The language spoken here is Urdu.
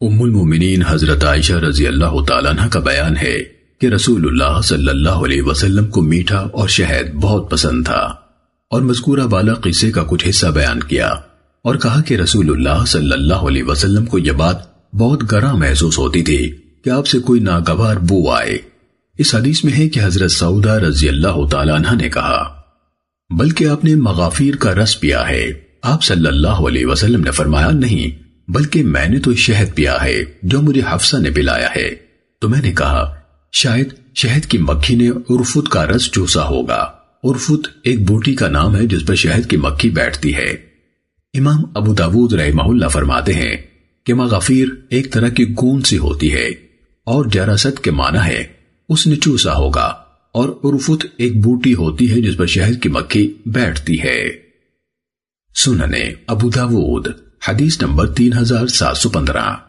ام المومنین حضرت عائشہ رضی اللہ تعالیٰ عنہ کا بیان ہے کہ رسول اللہ صلی اللہ علیہ وسلم کو میٹھا اور شہد بہت پسند تھا اور مذکورہ بالا قصے کا کچھ حصہ بیان کیا اور کہا کہ رسول اللہ صلی اللہ علیہ وسلم کو یہ بات بہت گراں محسوس ہوتی تھی کہ آپ سے کوئی ناگوار بو آئے۔ اس حدیث میں ہے کہ حضرت سعودہ رضی اللہ تعالیٰ عنہ نے کہا، بلکہ آپ نے مغافیر کا رس پیا ہے۔ آپ صلی اللہ علیہ وسلم نے فرمایا، نہیں بلکہ میں نے تو شہد پیا ہے جو مجھے حفصہ نے پلایا ہے۔ تو میں نے کہا، شاید شہد کی مکھی نے عرفت کا رس چوسا ہوگا۔ عرفت ایک بوٹی کا نام ہے جس پر شہد کی مکھی بیٹھتی ہے۔ امام ابو داود رحمہ اللہ فرماتے ہیں کہ مغفیر ایک طرح کی گون سی ہوتی ہے اور جراست کے معنی ہے، اس نے چوسا ہوگا اور عرفت ایک بوٹی ہوتی ہے جس پر شہد کی مکھی بیٹھتی ہے۔ سننے ابو داود حدیث نمبر تین ہزار سات سو پندرہ۔